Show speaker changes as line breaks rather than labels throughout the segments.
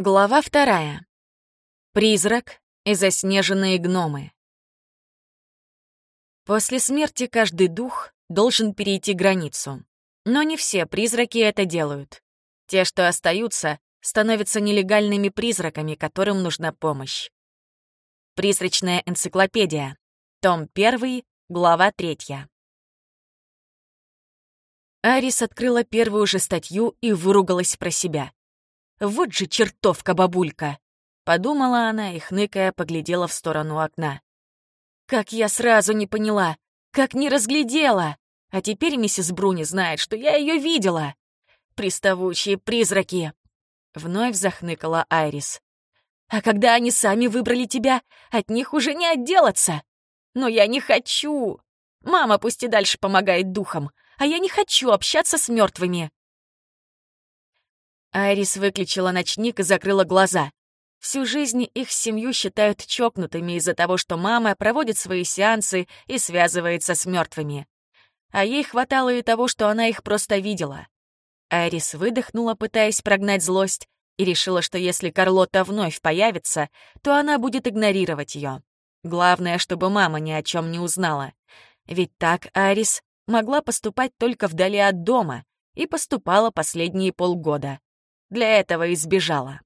Глава вторая. Призрак и заснеженные гномы. После смерти каждый дух должен перейти границу. Но не все призраки это делают. Те, что остаются, становятся нелегальными призраками, которым нужна помощь. Призрачная энциклопедия. Том 1, глава 3. Арис открыла первую же статью и выругалась про себя. Вот же чертовка бабулька! Подумала она и, хныкая, поглядела в сторону окна. Как я сразу не поняла! Как не разглядела! А теперь миссис Бруни знает, что я ее видела! Приставучие призраки! Вновь захныкала Айрис. А когда они сами выбрали тебя, от них уже не отделаться. Но я не хочу. Мама пусть и дальше помогает духам, а я не хочу общаться с мертвыми. Айрис выключила ночник и закрыла глаза. Всю жизнь их семью считают чокнутыми из-за того, что мама проводит свои сеансы и связывается с мертвыми. А ей хватало и того, что она их просто видела. Айрис выдохнула, пытаясь прогнать злость, и решила, что если Карлота вновь появится, то она будет игнорировать ее. Главное, чтобы мама ни о чем не узнала. Ведь так Айрис могла поступать только вдали от дома и поступала последние полгода. Для этого и сбежала.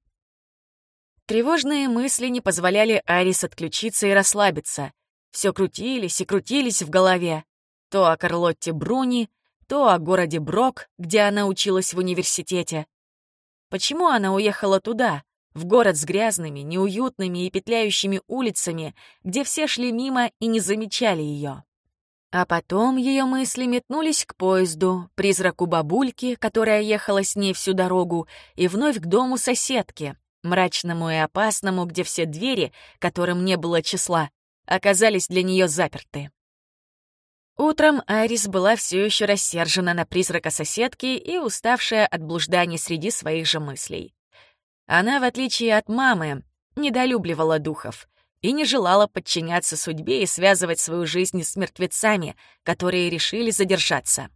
Тревожные мысли не позволяли Арис отключиться и расслабиться. Все крутились и крутились в голове. То о Карлотте Бруни, то о городе Брок, где она училась в университете. Почему она уехала туда, в город с грязными, неуютными и петляющими улицами, где все шли мимо и не замечали ее? А потом ее мысли метнулись к поезду, призраку бабульки, которая ехала с ней всю дорогу, и вновь к дому соседки, мрачному и опасному, где все двери, которым не было числа, оказались для нее заперты. Утром Айрис была все еще рассержена на призрака соседки и уставшая от блужданий среди своих же мыслей. Она, в отличие от мамы, недолюбливала духов и не желала подчиняться судьбе и связывать свою жизнь с мертвецами, которые решили задержаться.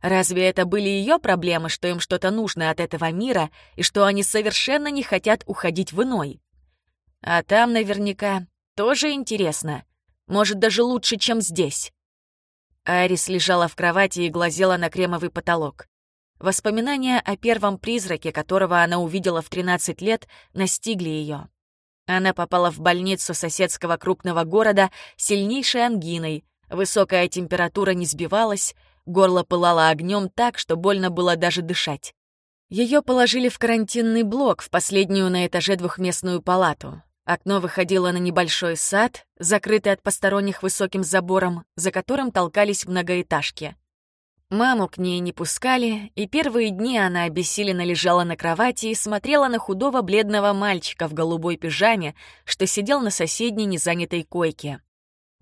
Разве это были ее проблемы, что им что-то нужно от этого мира и что они совершенно не хотят уходить в иной? А там наверняка тоже интересно. Может, даже лучше, чем здесь. Арис лежала в кровати и глазела на кремовый потолок. Воспоминания о первом призраке, которого она увидела в 13 лет, настигли ее. Она попала в больницу соседского крупного города сильнейшей ангиной, высокая температура не сбивалась, горло пылало огнем так, что больно было даже дышать. Ее положили в карантинный блок в последнюю на этаже двухместную палату. Окно выходило на небольшой сад, закрытый от посторонних высоким забором, за которым толкались многоэтажки. Маму к ней не пускали, и первые дни она обессиленно лежала на кровати и смотрела на худого бледного мальчика в голубой пижаме, что сидел на соседней незанятой койке.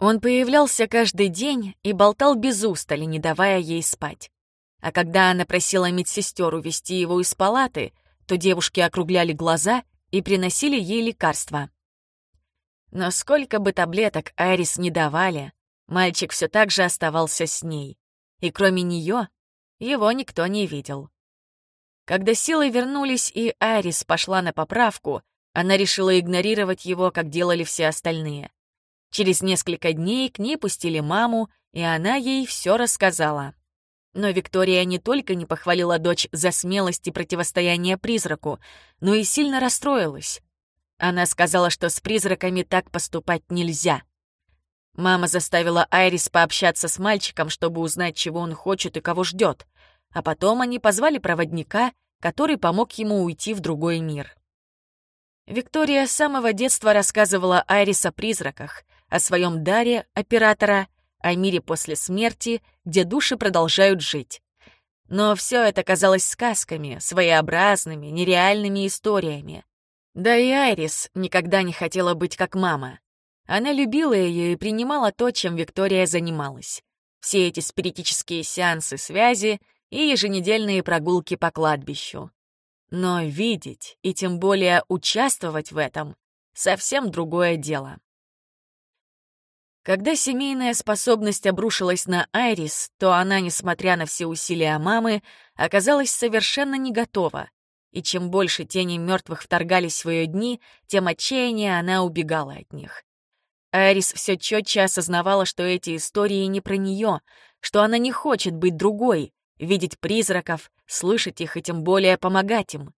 Он появлялся каждый день и болтал без устали, не давая ей спать. А когда она просила медсестер увести его из палаты, то девушки округляли глаза и приносили ей лекарства. Но сколько бы таблеток Айрис не давали, мальчик все так же оставался с ней и кроме нее его никто не видел. Когда силы вернулись и Арис пошла на поправку, она решила игнорировать его, как делали все остальные. Через несколько дней к ней пустили маму, и она ей все рассказала. Но Виктория не только не похвалила дочь за смелость и противостояние призраку, но и сильно расстроилась. Она сказала, что с призраками так поступать нельзя — Мама заставила Айрис пообщаться с мальчиком, чтобы узнать, чего он хочет и кого ждет. А потом они позвали проводника, который помог ему уйти в другой мир. Виктория с самого детства рассказывала Айрис о призраках, о своем даре оператора, о мире после смерти, где души продолжают жить. Но все это казалось сказками, своеобразными, нереальными историями. Да и Айрис никогда не хотела быть как мама. Она любила ее и принимала то, чем Виктория занималась. Все эти спиритические сеансы связи и еженедельные прогулки по кладбищу. Но видеть и тем более участвовать в этом — совсем другое дело. Когда семейная способность обрушилась на Айрис, то она, несмотря на все усилия мамы, оказалась совершенно не готова и чем больше тени мертвых вторгались в ее дни, тем отчаяннее она убегала от них. Айрис все четче осознавала, что эти истории не про нее, что она не хочет быть другой, видеть призраков, слышать их и тем более помогать им.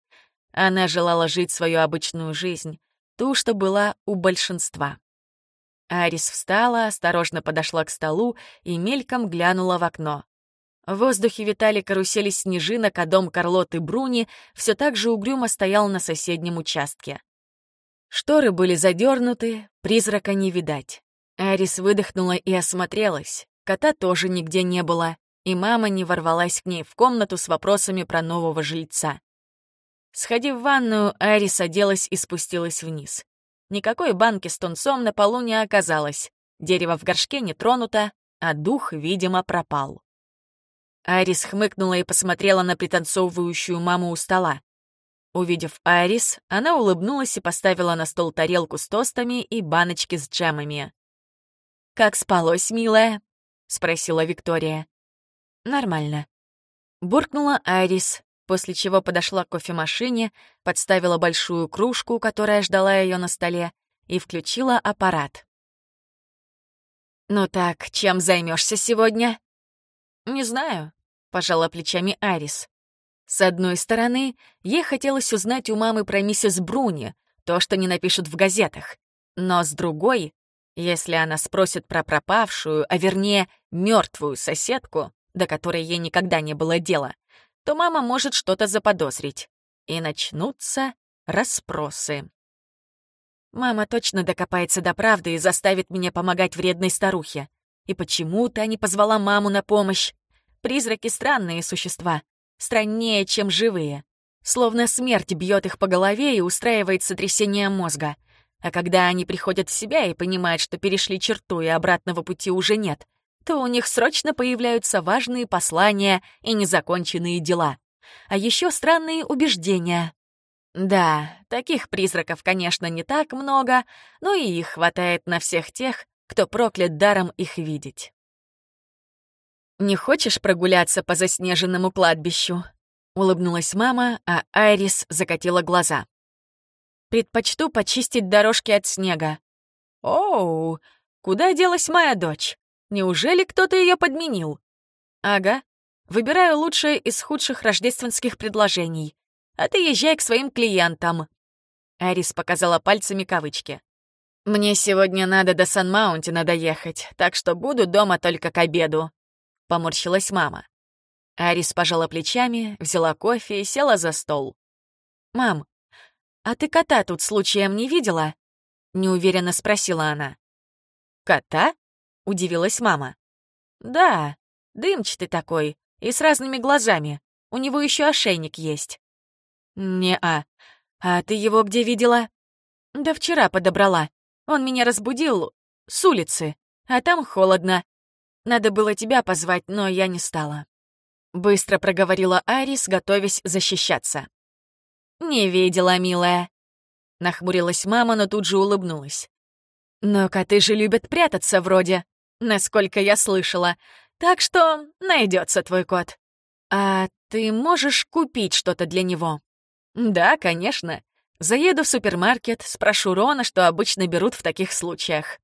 Она желала жить свою обычную жизнь, ту, что была у большинства. Арис встала, осторожно подошла к столу и мельком глянула в окно. В воздухе витали карусели снежинок, а дом Карлоты Бруни все так же угрюмо стоял на соседнем участке. Шторы были задернуты, призрака не видать. Арис выдохнула и осмотрелась. Кота тоже нигде не было, и мама не ворвалась к ней в комнату с вопросами про нового жильца. Сходив в ванную, Арис оделась и спустилась вниз. Никакой банки с тунцом на полу не оказалось. Дерево в горшке не тронуто, а дух, видимо, пропал. Арис хмыкнула и посмотрела на пританцовывающую маму у стола. Увидев Арис, она улыбнулась и поставила на стол тарелку с тостами и баночки с джемами. «Как спалось, милая?» — спросила Виктория. «Нормально». Буркнула Арис, после чего подошла к кофемашине, подставила большую кружку, которая ждала ее на столе, и включила аппарат. «Ну так, чем займешься сегодня?» «Не знаю», — пожала плечами Арис. С одной стороны, ей хотелось узнать у мамы про миссис Бруни, то, что не напишут в газетах. Но с другой, если она спросит про пропавшую, а вернее, мертвую соседку, до которой ей никогда не было дела, то мама может что-то заподозрить. И начнутся расспросы. Мама точно докопается до правды и заставит меня помогать вредной старухе. И почему та не позвала маму на помощь? Призраки — странные существа, страннее, чем живые. Словно смерть бьет их по голове и устраивает сотрясение мозга. А когда они приходят в себя и понимают, что перешли черту и обратного пути уже нет, то у них срочно появляются важные послания и незаконченные дела. А еще странные убеждения. Да, таких призраков, конечно, не так много, но и их хватает на всех тех, кто проклят даром их видеть. «Не хочешь прогуляться по заснеженному кладбищу?» — улыбнулась мама, а Айрис закатила глаза. «Предпочту почистить дорожки от снега». «Оу, куда делась моя дочь?» Неужели кто-то ее подменил? Ага. Выбираю лучшее из худших рождественских предложений. А ты езжай к своим клиентам. Арис показала пальцами кавычки. «Мне сегодня надо до Сан-Маунтина доехать, так что буду дома только к обеду», — поморщилась мама. Арис пожала плечами, взяла кофе и села за стол. «Мам, а ты кота тут случаем не видела?» — неуверенно спросила она. «Кота?» удивилась мама. «Да, дымчатый такой, и с разными глазами. У него еще ошейник есть». «Не-а. А ты его где видела?» «Да вчера подобрала. Он меня разбудил с улицы, а там холодно. Надо было тебя позвать, но я не стала». Быстро проговорила Арис, готовясь защищаться. «Не видела, милая». Нахмурилась мама, но тут же улыбнулась. «Но коты же любят прятаться вроде насколько я слышала. Так что найдется твой кот. А ты можешь купить что-то для него? Да, конечно. Заеду в супермаркет, спрошу Рона, что обычно берут в таких случаях.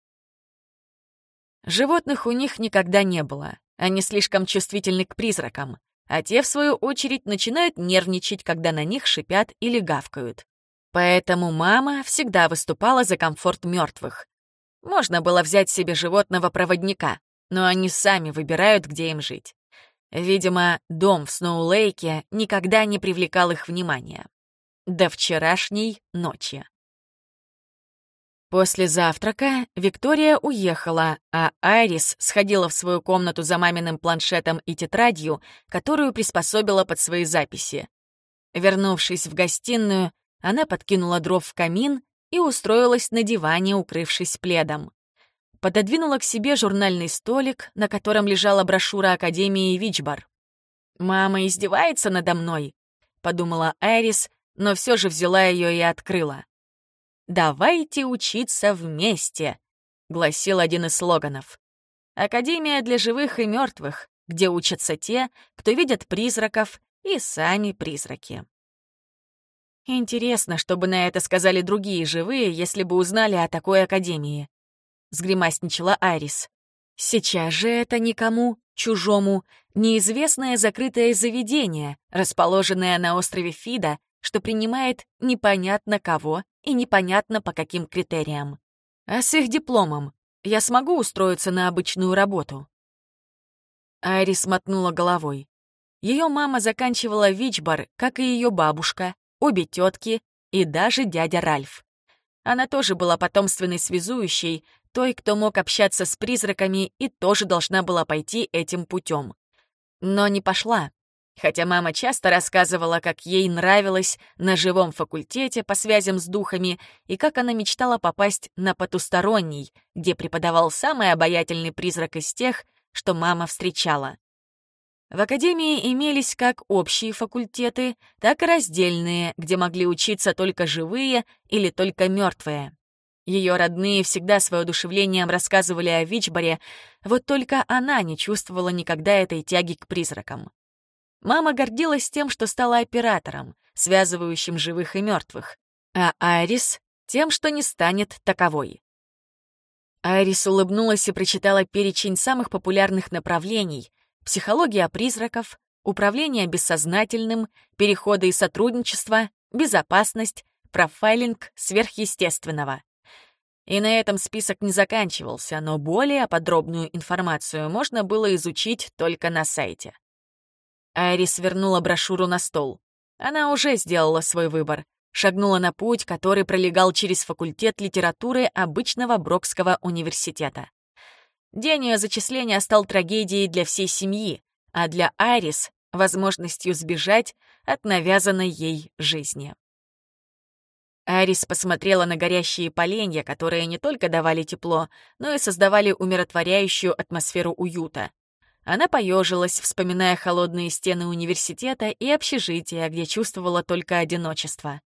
Животных у них никогда не было. Они слишком чувствительны к призракам, а те, в свою очередь, начинают нервничать, когда на них шипят или гавкают. Поэтому мама всегда выступала за комфорт мертвых. Можно было взять себе животного-проводника, но они сами выбирают, где им жить. Видимо, дом в Сноулейке никогда не привлекал их внимания. До вчерашней ночи. После завтрака Виктория уехала, а Айрис сходила в свою комнату за маминым планшетом и тетрадью, которую приспособила под свои записи. Вернувшись в гостиную, она подкинула дров в камин и устроилась на диване, укрывшись пледом. Пододвинула к себе журнальный столик, на котором лежала брошюра Академии Вичбар. «Мама издевается надо мной», — подумала Айрис, но все же взяла ее и открыла. «Давайте учиться вместе», — гласил один из слоганов. «Академия для живых и мертвых, где учатся те, кто видят призраков и сами призраки». Интересно, что бы на это сказали другие живые, если бы узнали о такой академии. Сгримасничала Айрис. Сейчас же это никому, чужому, неизвестное закрытое заведение, расположенное на острове Фида, что принимает непонятно кого и непонятно по каким критериям. А с их дипломом я смогу устроиться на обычную работу? Айрис мотнула головой. Ее мама заканчивала Вичбар, как и ее бабушка, обе тетки и даже дядя Ральф. Она тоже была потомственной связующей, той, кто мог общаться с призраками, и тоже должна была пойти этим путем. Но не пошла. Хотя мама часто рассказывала, как ей нравилось на живом факультете по связям с духами и как она мечтала попасть на потусторонний, где преподавал самый обаятельный призрак из тех, что мама встречала. В академии имелись как общие факультеты, так и раздельные, где могли учиться только живые или только мертвые. Ее родные всегда с воодушевлением рассказывали о Вичборе, вот только она не чувствовала никогда этой тяги к призракам. Мама гордилась тем, что стала оператором, связывающим живых и мертвых, а Айрис — тем, что не станет таковой. Айрис улыбнулась и прочитала перечень самых популярных направлений — психология призраков, управление бессознательным, переходы и сотрудничество, безопасность, профайлинг сверхъестественного. И на этом список не заканчивался, но более подробную информацию можно было изучить только на сайте. Айрис вернула брошюру на стол. Она уже сделала свой выбор. Шагнула на путь, который пролегал через факультет литературы обычного Брокского университета. День ее зачисления стал трагедией для всей семьи, а для Айрис — возможностью сбежать от навязанной ей жизни. Арис посмотрела на горящие поленья, которые не только давали тепло, но и создавали умиротворяющую атмосферу уюта. Она поежилась, вспоминая холодные стены университета и общежития, где чувствовала только одиночество.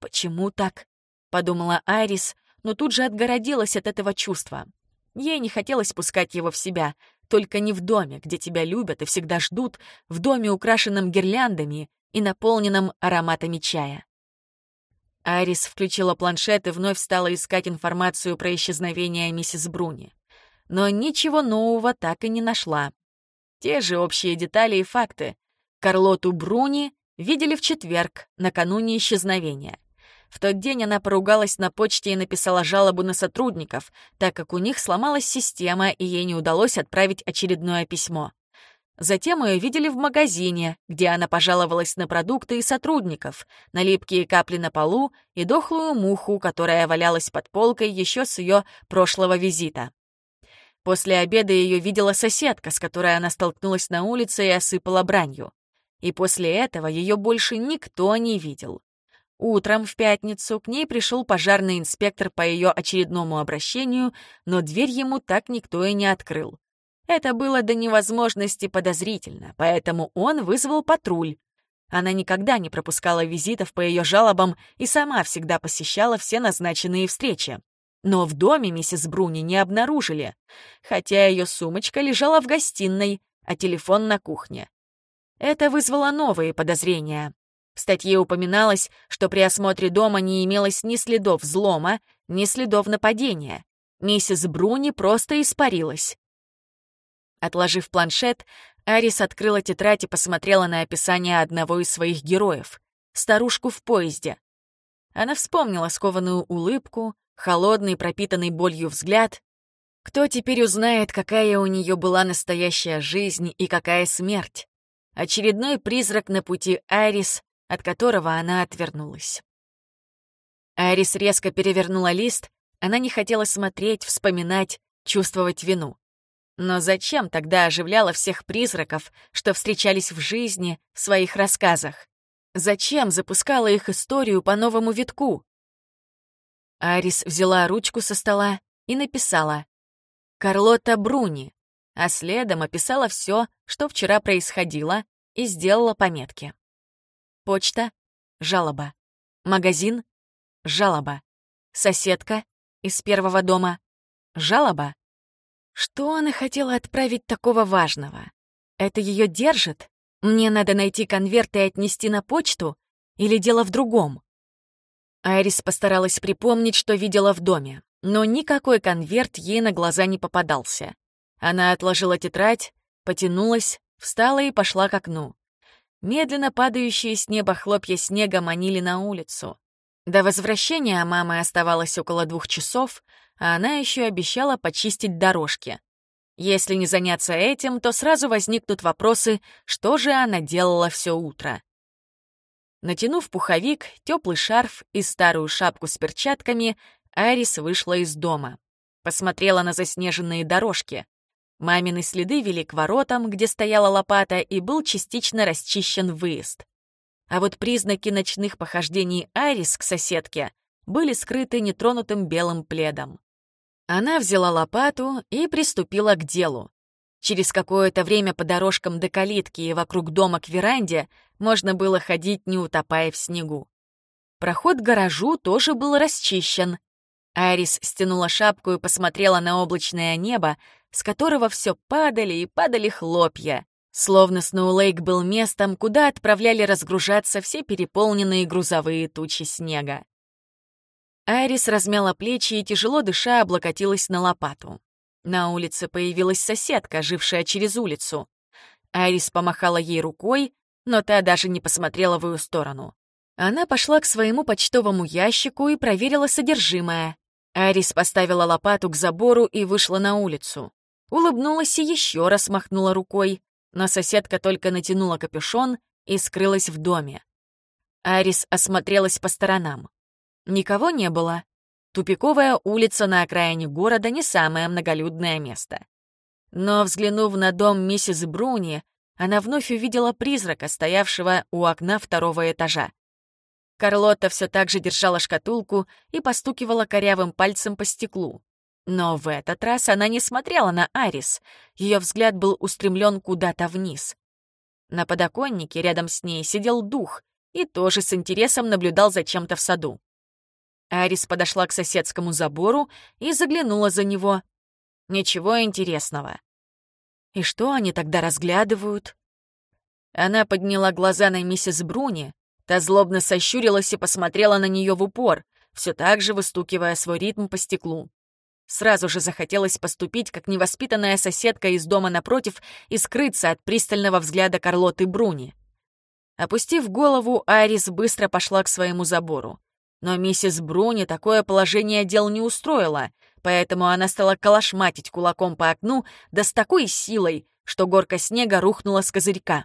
«Почему так?» — подумала Айрис, но тут же отгородилась от этого чувства. Ей не хотелось пускать его в себя, только не в доме, где тебя любят и всегда ждут, в доме, украшенном гирляндами и наполненном ароматами чая. Арис включила планшет и вновь стала искать информацию про исчезновение миссис Бруни. Но ничего нового так и не нашла. Те же общие детали и факты. Карлоту Бруни видели в четверг, накануне исчезновения. В тот день она поругалась на почте и написала жалобу на сотрудников, так как у них сломалась система, и ей не удалось отправить очередное письмо. Затем ее видели в магазине, где она пожаловалась на продукты и сотрудников, на липкие капли на полу и дохлую муху, которая валялась под полкой еще с ее прошлого визита. После обеда ее видела соседка, с которой она столкнулась на улице и осыпала бранью. И после этого ее больше никто не видел. Утром в пятницу к ней пришел пожарный инспектор по ее очередному обращению, но дверь ему так никто и не открыл. Это было до невозможности подозрительно, поэтому он вызвал патруль. Она никогда не пропускала визитов по ее жалобам и сама всегда посещала все назначенные встречи. Но в доме миссис Бруни не обнаружили, хотя ее сумочка лежала в гостиной, а телефон на кухне. Это вызвало новые подозрения. В статье упоминалось, что при осмотре дома не имелось ни следов взлома, ни следов нападения. Миссис Бруни просто испарилась. Отложив планшет, Арис открыла тетрадь и посмотрела на описание одного из своих героев — старушку в поезде. Она вспомнила скованную улыбку, холодный, пропитанный болью взгляд. Кто теперь узнает, какая у нее была настоящая жизнь и какая смерть? Очередной призрак на пути Арис, от которого она отвернулась. Арис резко перевернула лист, она не хотела смотреть, вспоминать, чувствовать вину. Но зачем тогда оживляла всех призраков, что встречались в жизни, в своих рассказах? Зачем запускала их историю по новому витку? Арис взяла ручку со стола и написала «Карлота Бруни», а следом описала все, что вчера происходило, и сделала пометки. Почта — жалоба. Магазин — жалоба. Соседка из первого дома — жалоба. Что она хотела отправить такого важного? Это ее держит? Мне надо найти конверт и отнести на почту? Или дело в другом? Айрис постаралась припомнить, что видела в доме, но никакой конверт ей на глаза не попадался. Она отложила тетрадь, потянулась, встала и пошла к окну. Медленно падающие с неба хлопья снега манили на улицу. До возвращения мамы оставалось около двух часов, а она еще обещала почистить дорожки. Если не заняться этим, то сразу возникнут вопросы, что же она делала все утро. Натянув пуховик, теплый шарф и старую шапку с перчатками, Арис вышла из дома. Посмотрела на заснеженные дорожки. Мамины следы вели к воротам, где стояла лопата, и был частично расчищен выезд. А вот признаки ночных похождений Арис к соседке были скрыты нетронутым белым пледом. Она взяла лопату и приступила к делу. Через какое-то время по дорожкам до калитки и вокруг дома к веранде можно было ходить, не утопая в снегу. Проход к гаражу тоже был расчищен. Арис стянула шапку и посмотрела на облачное небо, с которого все падали и падали хлопья. Словно Сноулейк был местом, куда отправляли разгружаться все переполненные грузовые тучи снега. Айрис размяла плечи и, тяжело дыша, облокотилась на лопату. На улице появилась соседка, жившая через улицу. Айрис помахала ей рукой, но та даже не посмотрела в ее сторону. Она пошла к своему почтовому ящику и проверила содержимое. Айрис поставила лопату к забору и вышла на улицу. Улыбнулась и еще раз махнула рукой, но соседка только натянула капюшон и скрылась в доме. Арис осмотрелась по сторонам. Никого не было. Тупиковая улица на окраине города не самое многолюдное место. Но, взглянув на дом миссис Бруни, она вновь увидела призрака, стоявшего у окна второго этажа. Карлотта все так же держала шкатулку и постукивала корявым пальцем по стеклу. Но в этот раз она не смотрела на Арис, ее взгляд был устремлен куда-то вниз. На подоконнике рядом с ней сидел дух и тоже с интересом наблюдал за чем-то в саду. Арис подошла к соседскому забору и заглянула за него. Ничего интересного. И что они тогда разглядывают? Она подняла глаза на миссис Бруни, та злобно сощурилась и посмотрела на нее в упор, все так же выстукивая свой ритм по стеклу. Сразу же захотелось поступить, как невоспитанная соседка из дома напротив и скрыться от пристального взгляда Карлоты Бруни. Опустив голову, Арис быстро пошла к своему забору. Но миссис Бруни такое положение дел не устроило, поэтому она стала колошматить кулаком по окну, да с такой силой, что горка снега рухнула с козырька.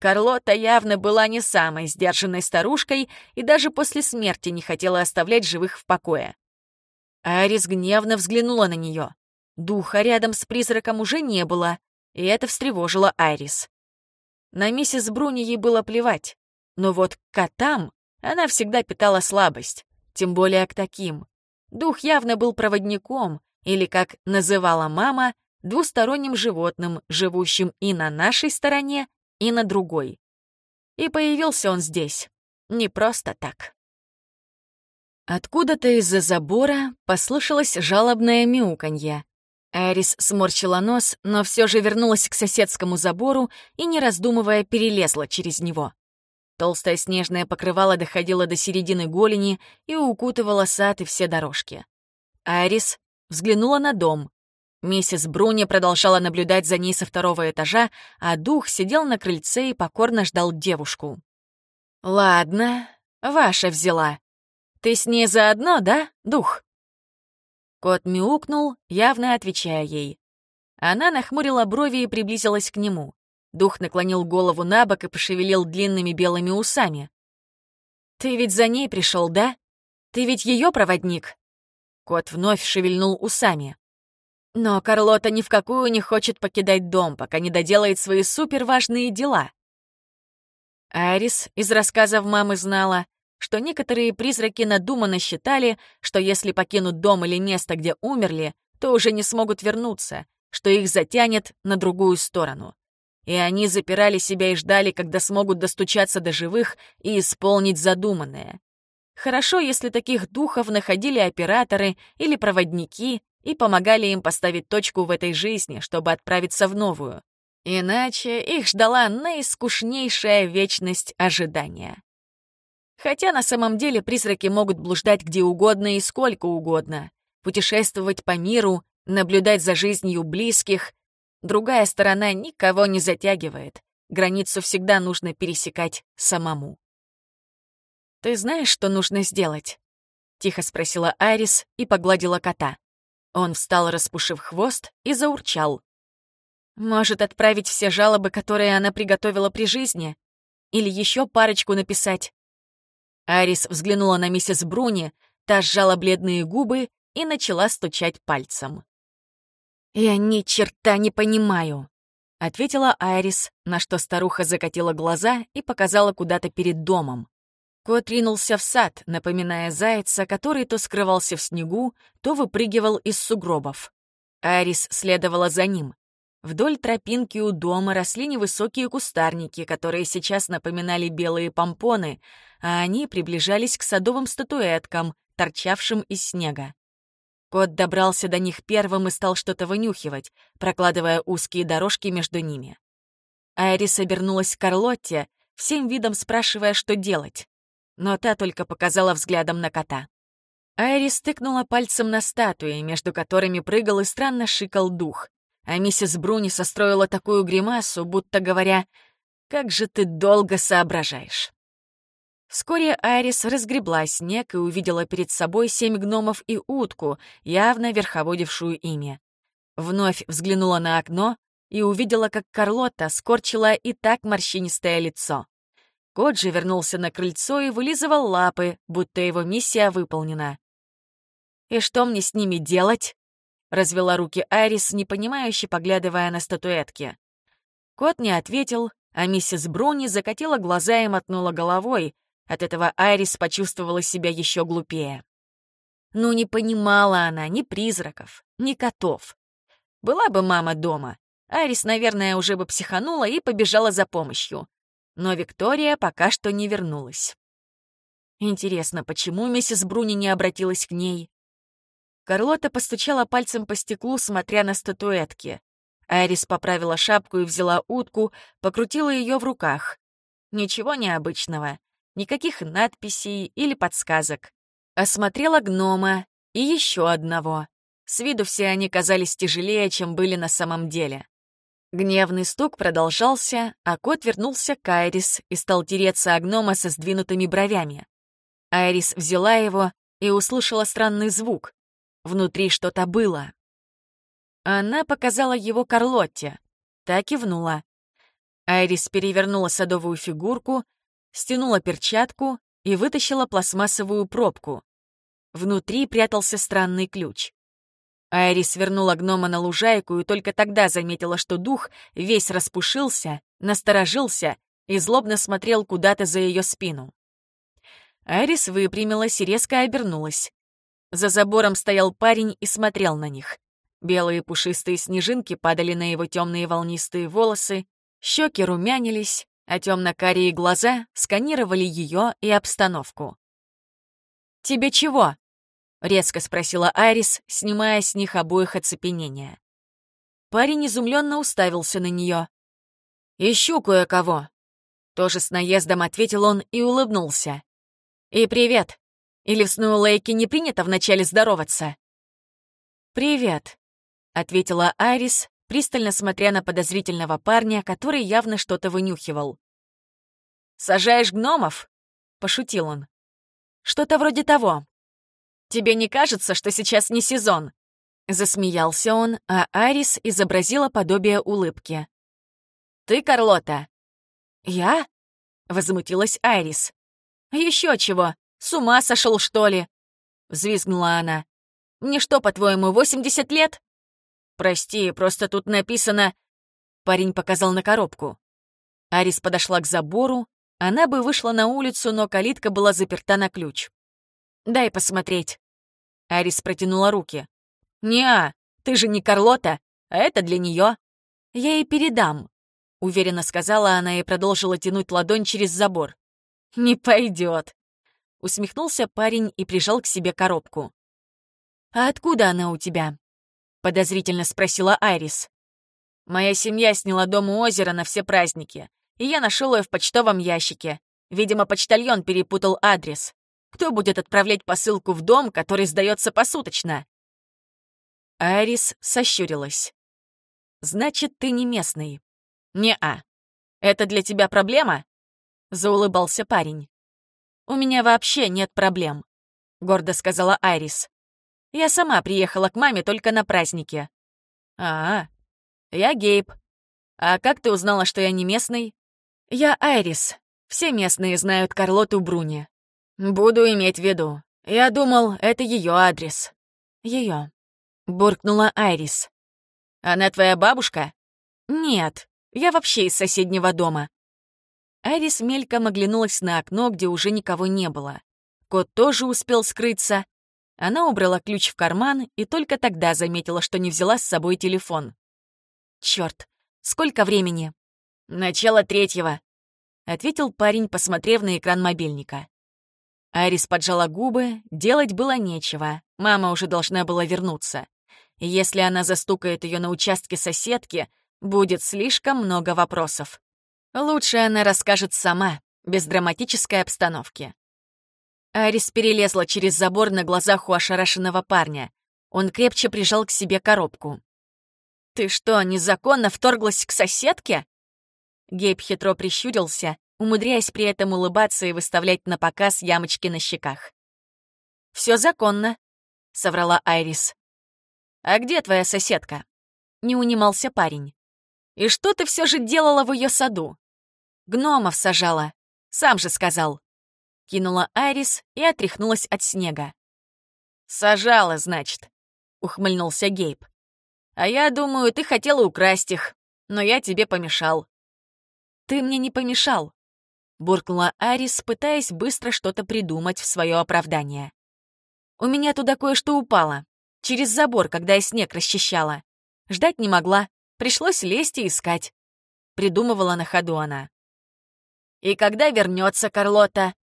Карлота явно была не самой сдержанной старушкой и даже после смерти не хотела оставлять живых в покое. Арис гневно взглянула на нее. Духа рядом с призраком уже не было, и это встревожило Айрис. На миссис Бруни ей было плевать, но вот котам она всегда питала слабость, тем более к таким. Дух явно был проводником, или, как называла мама, двусторонним животным, живущим и на нашей стороне, и на другой. И появился он здесь. Не просто так. Откуда-то из-за забора послышалось жалобное мяуканье. Эрис сморщила нос, но все же вернулась к соседскому забору и, не раздумывая, перелезла через него. Толстое снежное покрывало доходило до середины голени и укутывало сад и все дорожки. Айрис взглянула на дом. Миссис Бруни продолжала наблюдать за ней со второго этажа, а дух сидел на крыльце и покорно ждал девушку. «Ладно, ваша взяла. Ты с ней заодно, да, дух?» Кот мяукнул, явно отвечая ей. Она нахмурила брови и приблизилась к нему. Дух наклонил голову на бок и пошевелил длинными белыми усами. «Ты ведь за ней пришел, да? Ты ведь ее проводник?» Кот вновь шевельнул усами. Но Карлота ни в какую не хочет покидать дом, пока не доделает свои суперважные дела. Арис из рассказов мамы знала, что некоторые призраки надуманно считали, что если покинут дом или место, где умерли, то уже не смогут вернуться, что их затянет на другую сторону и они запирали себя и ждали, когда смогут достучаться до живых и исполнить задуманное. Хорошо, если таких духов находили операторы или проводники и помогали им поставить точку в этой жизни, чтобы отправиться в новую. Иначе их ждала наискучнейшая вечность ожидания. Хотя на самом деле призраки могут блуждать где угодно и сколько угодно, путешествовать по миру, наблюдать за жизнью близких. Другая сторона никого не затягивает. Границу всегда нужно пересекать самому. «Ты знаешь, что нужно сделать?» — тихо спросила Айрис и погладила кота. Он встал, распушив хвост, и заурчал. «Может, отправить все жалобы, которые она приготовила при жизни? Или еще парочку написать?» Айрис взглянула на миссис Бруни, та сжала бледные губы и начала стучать пальцем. «Я ни черта не понимаю», — ответила Айрис, на что старуха закатила глаза и показала куда-то перед домом. Кот ринулся в сад, напоминая зайца, который то скрывался в снегу, то выпрыгивал из сугробов. Арис следовала за ним. Вдоль тропинки у дома росли невысокие кустарники, которые сейчас напоминали белые помпоны, а они приближались к садовым статуэткам, торчавшим из снега. Кот добрался до них первым и стал что-то вынюхивать, прокладывая узкие дорожки между ними. Айрис обернулась к Карлотте, всем видом спрашивая, что делать но та только показала взглядом на кота. Айрис тыкнула пальцем на статуи, между которыми прыгал и странно шикал дух, а миссис Бруни состроила такую гримасу, будто говоря, «Как же ты долго соображаешь». Вскоре Айрис разгребла снег и увидела перед собой семь гномов и утку, явно верховодившую ими. Вновь взглянула на окно и увидела, как Карлотта скорчила и так морщинистое лицо. Кот же вернулся на крыльцо и вылизывал лапы, будто его миссия выполнена. «И что мне с ними делать?» — развела руки Айрис, непонимающе поглядывая на статуэтки. Кот не ответил, а миссис Бруни закатила глаза и мотнула головой. От этого Айрис почувствовала себя еще глупее. Ну, не понимала она ни призраков, ни котов. Была бы мама дома, Айрис, наверное, уже бы психанула и побежала за помощью но Виктория пока что не вернулась. Интересно, почему миссис Бруни не обратилась к ней? Карлота постучала пальцем по стеклу, смотря на статуэтки. Айрис поправила шапку и взяла утку, покрутила ее в руках. Ничего необычного, никаких надписей или подсказок. Осмотрела гнома и еще одного. С виду все они казались тяжелее, чем были на самом деле. Гневный стук продолжался, а кот вернулся к Айрис и стал тереться о гнома со сдвинутыми бровями. Айрис взяла его и услышала странный звук. Внутри что-то было. Она показала его Карлотте. Та кивнула. Айрис перевернула садовую фигурку, стянула перчатку и вытащила пластмассовую пробку. Внутри прятался странный ключ. Айрис вернула гнома на лужайку и только тогда заметила, что дух весь распушился, насторожился и злобно смотрел куда-то за ее спину. Айрис выпрямилась и резко обернулась. За забором стоял парень и смотрел на них. Белые пушистые снежинки падали на его темные волнистые волосы, щеки румянились, а темно-карие глаза сканировали ее и обстановку. «Тебе чего?» — резко спросила Айрис, снимая с них обоих оцепенение. Парень изумленно уставился на нее. «Ищу кое-кого». Тоже с наездом ответил он и улыбнулся. «И привет. Или в Сноулейке не принято вначале здороваться?» «Привет», — ответила Айрис, пристально смотря на подозрительного парня, который явно что-то вынюхивал. «Сажаешь гномов?» — пошутил он. «Что-то вроде того», Тебе не кажется, что сейчас не сезон?» Засмеялся он, а Арис изобразила подобие улыбки. «Ты, Карлота?» «Я?» — возмутилась Айрис. «Еще чего? С ума сошел, что ли?» — взвизгнула она. «Мне что, по-твоему, 80 лет?» «Прости, просто тут написано...» Парень показал на коробку. Арис подошла к забору. Она бы вышла на улицу, но калитка была заперта на ключ. «Дай посмотреть». Арис протянула руки. «Не, ты же не Карлота, а это для нее. Я ей передам», — уверенно сказала она и продолжила тянуть ладонь через забор. «Не пойдет», — усмехнулся парень и прижал к себе коробку. «А откуда она у тебя?» — подозрительно спросила Айрис. «Моя семья сняла дом у озера на все праздники, и я нашел ее в почтовом ящике. Видимо, почтальон перепутал адрес. Кто будет отправлять посылку в дом, который сдается посуточно?» Айрис сощурилась. «Значит, ты не местный?» «Не-а. Это для тебя проблема?» Заулыбался парень. «У меня вообще нет проблем», — гордо сказала Айрис. «Я сама приехала к маме только на празднике». «А, я Гейб. А как ты узнала, что я не местный?» «Я Айрис. Все местные знают Карлоту Бруни. Буду иметь в виду. Я думал, это ее адрес». Ее. буркнула Айрис. «Она твоя бабушка?» «Нет, я вообще из соседнего дома. Айрис мельком оглянулась на окно, где уже никого не было. Кот тоже успел скрыться. Она убрала ключ в карман и только тогда заметила, что не взяла с собой телефон. Черт, сколько времени?» «Начало третьего», — ответил парень, посмотрев на экран мобильника. Айрис поджала губы, делать было нечего, мама уже должна была вернуться. Если она застукает ее на участке соседки, будет слишком много вопросов. Лучше она расскажет сама, без драматической обстановки. Арис перелезла через забор на глазах у ошарашенного парня. Он крепче прижал к себе коробку. «Ты что, незаконно вторглась к соседке?» Гейб хитро прищурился, умудряясь при этом улыбаться и выставлять на показ ямочки на щеках. «Все законно», — соврала Айрис. «А где твоя соседка?» — не унимался парень. «И что ты все же делала в ее саду?» Гномов сажала. Сам же сказал. Кинула Айрис и отряхнулась от снега. «Сажала, значит», — ухмыльнулся Гейб. «А я думаю, ты хотела украсть их, но я тебе помешал». «Ты мне не помешал», — буркнула Айрис, пытаясь быстро что-то придумать в свое оправдание. «У меня туда кое-что упало. Через забор, когда я снег расчищала. Ждать не могла, пришлось лезть и искать». Придумывала на ходу она. И когда вернется Карлота?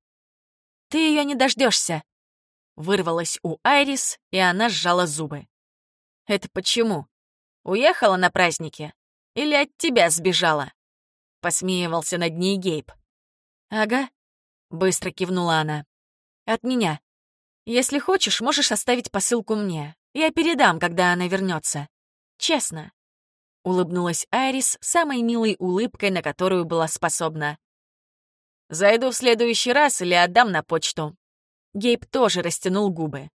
Ты ее не дождешься. Вырвалась у Айрис, и она сжала зубы. Это почему? Уехала на праздники? Или от тебя сбежала? Посмеивался над ней Гейб. Ага, быстро кивнула она. От меня. Если хочешь, можешь оставить посылку мне. Я передам, когда она вернется. Честно. Улыбнулась Айрис самой милой улыбкой, на которую была способна. Зайду в следующий раз или отдам на почту». Гейб тоже растянул губы.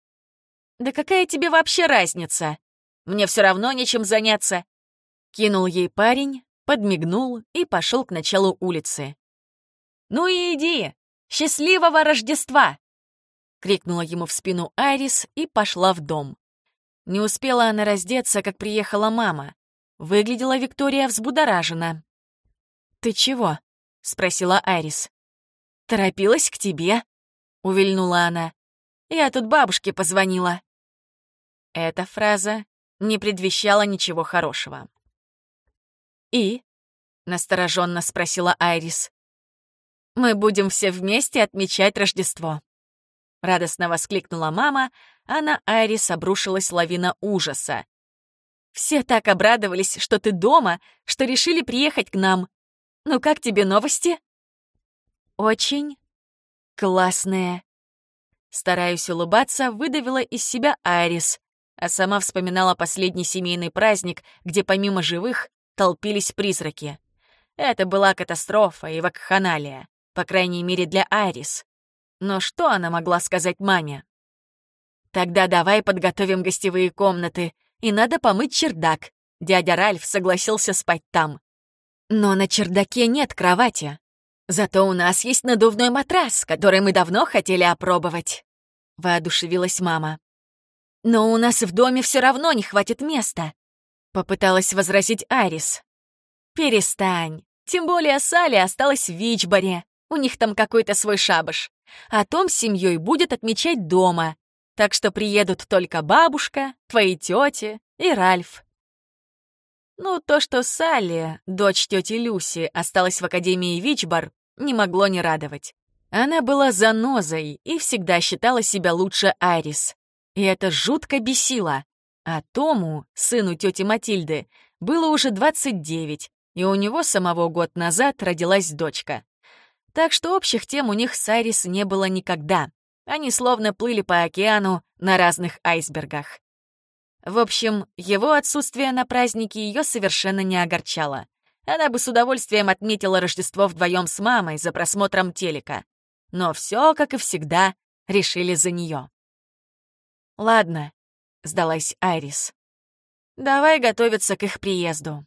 «Да какая тебе вообще разница? Мне все равно нечем заняться». Кинул ей парень, подмигнул и пошел к началу улицы. «Ну и иди! Счастливого Рождества!» Крикнула ему в спину Айрис и пошла в дом. Не успела она раздеться, как приехала мама. Выглядела Виктория взбудоражена. «Ты чего?» — спросила Айрис. «Торопилась к тебе», — увильнула она. «Я тут бабушке позвонила». Эта фраза не предвещала ничего хорошего. «И?» — настороженно спросила Айрис. «Мы будем все вместе отмечать Рождество». Радостно воскликнула мама, а на Айрис обрушилась лавина ужаса. «Все так обрадовались, что ты дома, что решили приехать к нам. Ну как тебе новости?» Очень классные. Стараюсь улыбаться, выдавила из себя Айрис, а сама вспоминала последний семейный праздник, где помимо живых толпились призраки. Это была катастрофа и вакханалия, по крайней мере для Айрис. Но что она могла сказать маме? «Тогда давай подготовим гостевые комнаты, и надо помыть чердак». Дядя Ральф согласился спать там. Но на чердаке нет кровати. Зато у нас есть надувной матрас, который мы давно хотели опробовать», — воодушевилась мама. «Но у нас в доме все равно не хватит места», — попыталась возразить Арис. «Перестань. Тем более Салли осталась в Вичборе. У них там какой-то свой шабаш. А Том с семьей будет отмечать дома. Так что приедут только бабушка, твои тети и Ральф. Ну, то, что Салли, дочь тети Люси, осталась в Академии Вичбор, не могло не радовать. Она была занозой и всегда считала себя лучше Айрис. И это жутко бесило. А Тому, сыну тети Матильды, было уже 29, и у него самого год назад родилась дочка. Так что общих тем у них с Айрис не было никогда. Они словно плыли по океану на разных айсбергах. В общем, его отсутствие на празднике ее совершенно не огорчало. Она бы с удовольствием отметила Рождество вдвоем с мамой за просмотром телека. Но все, как и всегда, решили за нее. «Ладно», — сдалась Айрис. «Давай готовиться к их приезду».